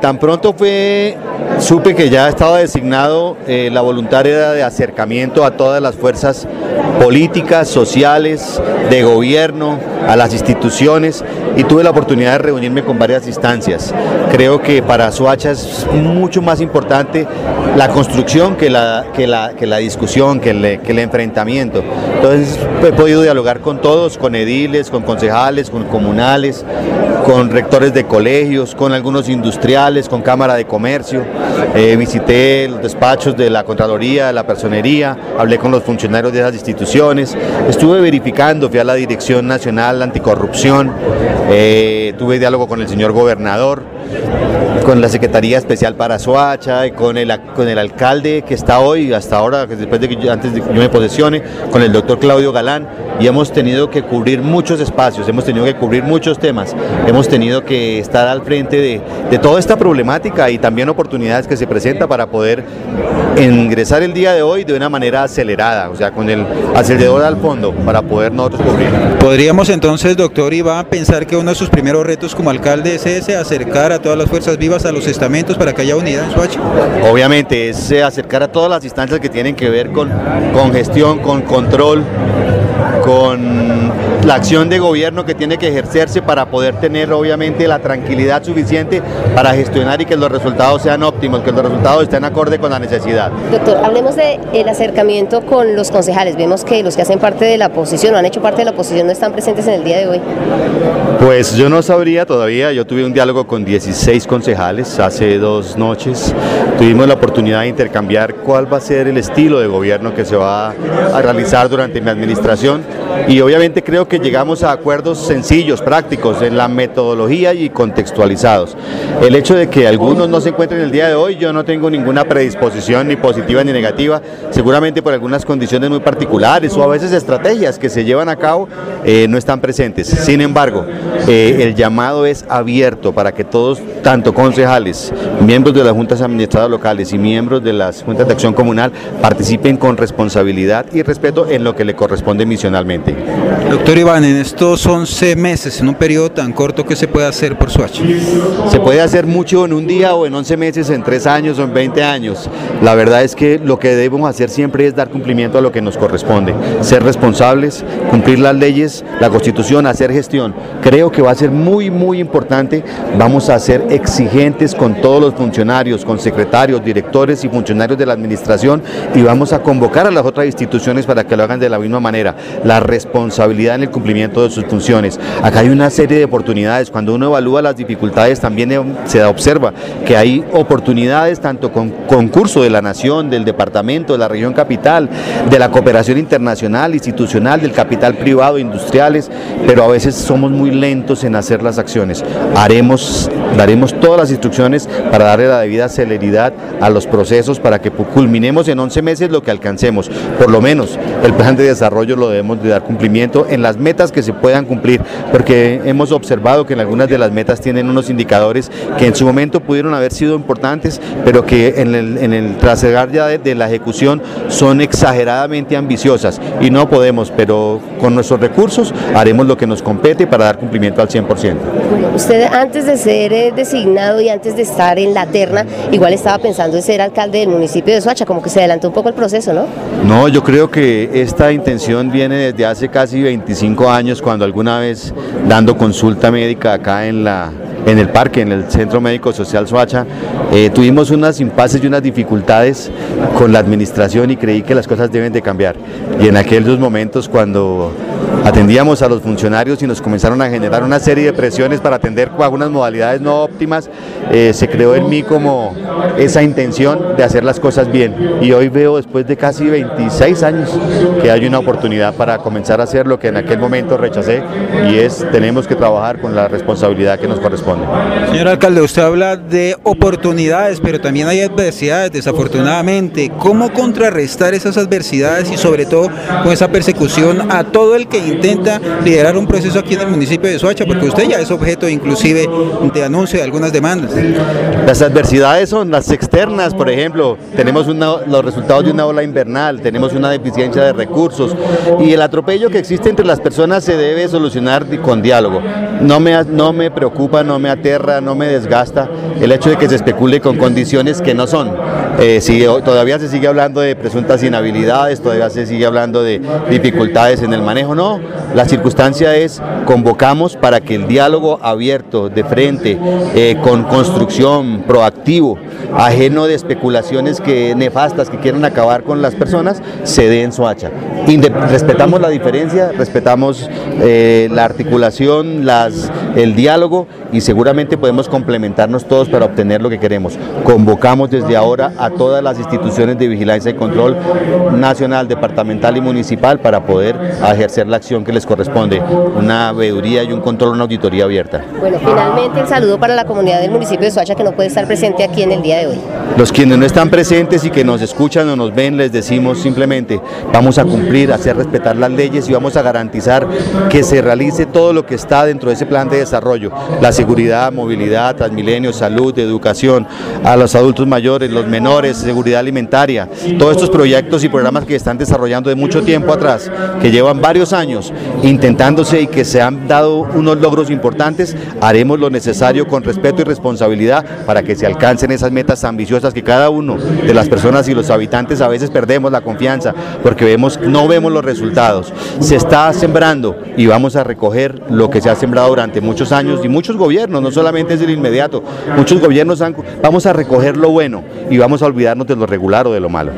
Tan pronto fue, supe que ya estaba designado, eh, la voluntad era de acercamiento a todas las fuerzas políticas, sociales, de gobierno, a las instituciones y tuve la oportunidad de reunirme con varias instancias. Creo que para Soacha es mucho más importante la construcción que la, que la, que la discusión, que el, que el enfrentamiento. Entonces he podido dialogar con todos, con ediles, con concejales, con comunales, con rectores de colegios, con algunos industriales, con Cámara de Comercio. Eh, visité los despachos de la Contraloría, de la Personería, hablé con los funcionarios de esas instituciones, estuve verificando, fui a la Dirección Nacional Anticorrupción, eh, tuve diálogo con el señor gobernador con la Secretaría Especial para Soacha con el, con el alcalde que está hoy, hasta ahora, después de que yo, antes de que yo me posesione, con el doctor Claudio Galán, y hemos tenido que cubrir muchos espacios, hemos tenido que cubrir muchos temas, hemos tenido que estar al frente de, de toda esta problemática y también oportunidades que se presentan para poder ingresar el día de hoy de una manera acelerada, o sea, con el acelerador al fondo, para poder nosotros cubrir. Podríamos entonces, doctor Iván, pensar que uno de sus primeros retos como alcalde es ese, acercar a todas las fuerzas vivas a los estamentos para que haya unidad en Soacha? Obviamente, es eh, acercar a todas las instancias que tienen que ver con, con gestión, con control, con la acción de gobierno que tiene que ejercerse para poder tener obviamente la tranquilidad suficiente para gestionar y que los resultados sean óptimos, que los resultados estén acorde con la necesidad. Doctor, hablemos del acercamiento con los concejales. Vemos que los que hacen parte de la oposición o han hecho parte de la oposición no están presentes en el día de hoy. Pues yo no sabría todavía, yo tuve un diálogo con 16 concejales hace dos noches, tuvimos la oportunidad de intercambiar cuál va a ser el estilo de gobierno que se va a realizar durante mi administración y obviamente creo que llegamos a acuerdos sencillos, prácticos, en la metodología y contextualizados. El hecho de que algunos no se encuentren el día de hoy, yo no tengo ninguna predisposición ni positiva ni negativa, seguramente por algunas condiciones muy particulares o a veces estrategias que se llevan a cabo eh, no están presentes. Sin embargo, eh, el llamado es abierto para que todos, tanto concejales, miembros de las juntas administradas locales y miembros de las juntas de acción comunal, participen con responsabilidad y respeto en lo que le corresponde misionalmente. Doctor Iván, en estos 11 meses, en un periodo tan corto, ¿qué se puede hacer por Soacha? Se puede hacer mucho en un día o en 11 meses, en 3 años o en 20 años. La verdad es que lo que debemos hacer siempre es dar cumplimiento a lo que nos corresponde, ser responsables, cumplir las leyes, la constitución, hacer gestión. Creo que va a ser muy, muy importante. Vamos a ser exigentes con todos los funcionarios, con secretarios, directores y funcionarios de la administración y vamos a convocar a las otras instituciones para que lo hagan de la misma manera. La responsabilidad en el cumplimiento de sus funciones. Acá hay una serie de oportunidades. Cuando uno evalúa las dificultades también se observa que hay oportunidades tanto con concurso de la nación, del departamento, de la región capital, de la cooperación internacional, institucional, del capital privado, industriales, pero a veces somos muy lentos en hacer las acciones. Haremos, daremos todas las instrucciones para darle la debida celeridad a los procesos para que culminemos en 11 meses lo que alcancemos. Por lo menos el plan de desarrollo lo debemos de dar cumplimiento en las metas que se puedan cumplir, porque hemos observado que en algunas de las metas tienen unos indicadores que en su momento pudieron haber sido importantes, pero que en el, en el trasegar ya de, de la ejecución son exageradamente ambiciosas y no podemos, pero con nuestros recursos haremos lo que nos compete para dar cumplimiento al 100%. Bueno, usted antes de ser eh, designado y antes de estar en la terna, igual estaba pensando en ser alcalde del municipio de Soacha, como que se adelantó un poco el proceso, ¿no? No, yo creo que esta intención viene desde hace casi 25 años, cuando alguna vez dando consulta médica acá en la en el parque, en el Centro Médico Social Soacha, eh, tuvimos unas impases y unas dificultades con la administración y creí que las cosas deben de cambiar. Y en aquellos momentos cuando atendíamos a los funcionarios y nos comenzaron a generar una serie de presiones para atender algunas modalidades no óptimas, eh, se creó en mí como esa intención de hacer las cosas bien. Y hoy veo después de casi 26 años que hay una oportunidad para comenzar a hacer lo que en aquel momento rechacé y es tenemos que trabajar con la responsabilidad que nos corresponde. Señor alcalde, usted habla de oportunidades, pero también hay adversidades, desafortunadamente. ¿Cómo contrarrestar esas adversidades y sobre todo con esa persecución a todo el que intenta liderar un proceso aquí en el municipio de Soacha, porque usted ya es objeto inclusive de anuncio de algunas demandas. Las adversidades son las externas, por ejemplo, tenemos los resultados de una ola invernal, tenemos una deficiencia de recursos y el atropello que existe entre las personas se debe solucionar con diálogo. No me, no me preocupa, no me aterra, no me desgasta el hecho de que se especule con condiciones que no son. Eh, todavía se sigue hablando de presuntas inhabilidades, todavía se sigue hablando de dificultades en el manejo, no. La circunstancia es convocamos para que el diálogo abierto, de frente, eh, con construcción, proactivo, ajeno de especulaciones que nefastas que quieren acabar con las personas, se dé en Soacha. Respetamos la diferencia, respetamos eh, la articulación, las, el diálogo y seguramente podemos complementarnos todos para obtener lo que queremos. Convocamos desde ahora a todas las instituciones de vigilancia y control nacional, departamental y municipal para poder ejercer la acción que les corresponde, una veeduría y un control, una auditoría abierta. Bueno, finalmente el saludo para la comunidad del municipio de Soacha que no puede estar presente aquí en el día de hoy. Los quienes no están presentes y que nos escuchan o nos ven, les decimos simplemente, vamos a cumplir, a hacer respetar las leyes y vamos a garantizar que se realice todo lo que está dentro de ese plan de desarrollo, la seguridad, movilidad, transmilenio, salud, educación, a los adultos mayores, los menores, seguridad alimentaria, todos estos proyectos y programas que están desarrollando de mucho tiempo atrás, que llevan varios años intentándose y que se han dado unos logros importantes, haremos lo necesario con respeto y responsabilidad para que se alcancen esas metas ambiciosas que cada uno de las personas y los habitantes a veces perdemos la confianza porque vemos, vemos los resultados. Se está sembrando y vamos a recoger lo que se ha sembrado durante muchos años y muchos gobiernos, no solamente es el inmediato, muchos gobiernos han, vamos a recoger lo bueno y vamos a olvidarnos de lo regular o de lo malo.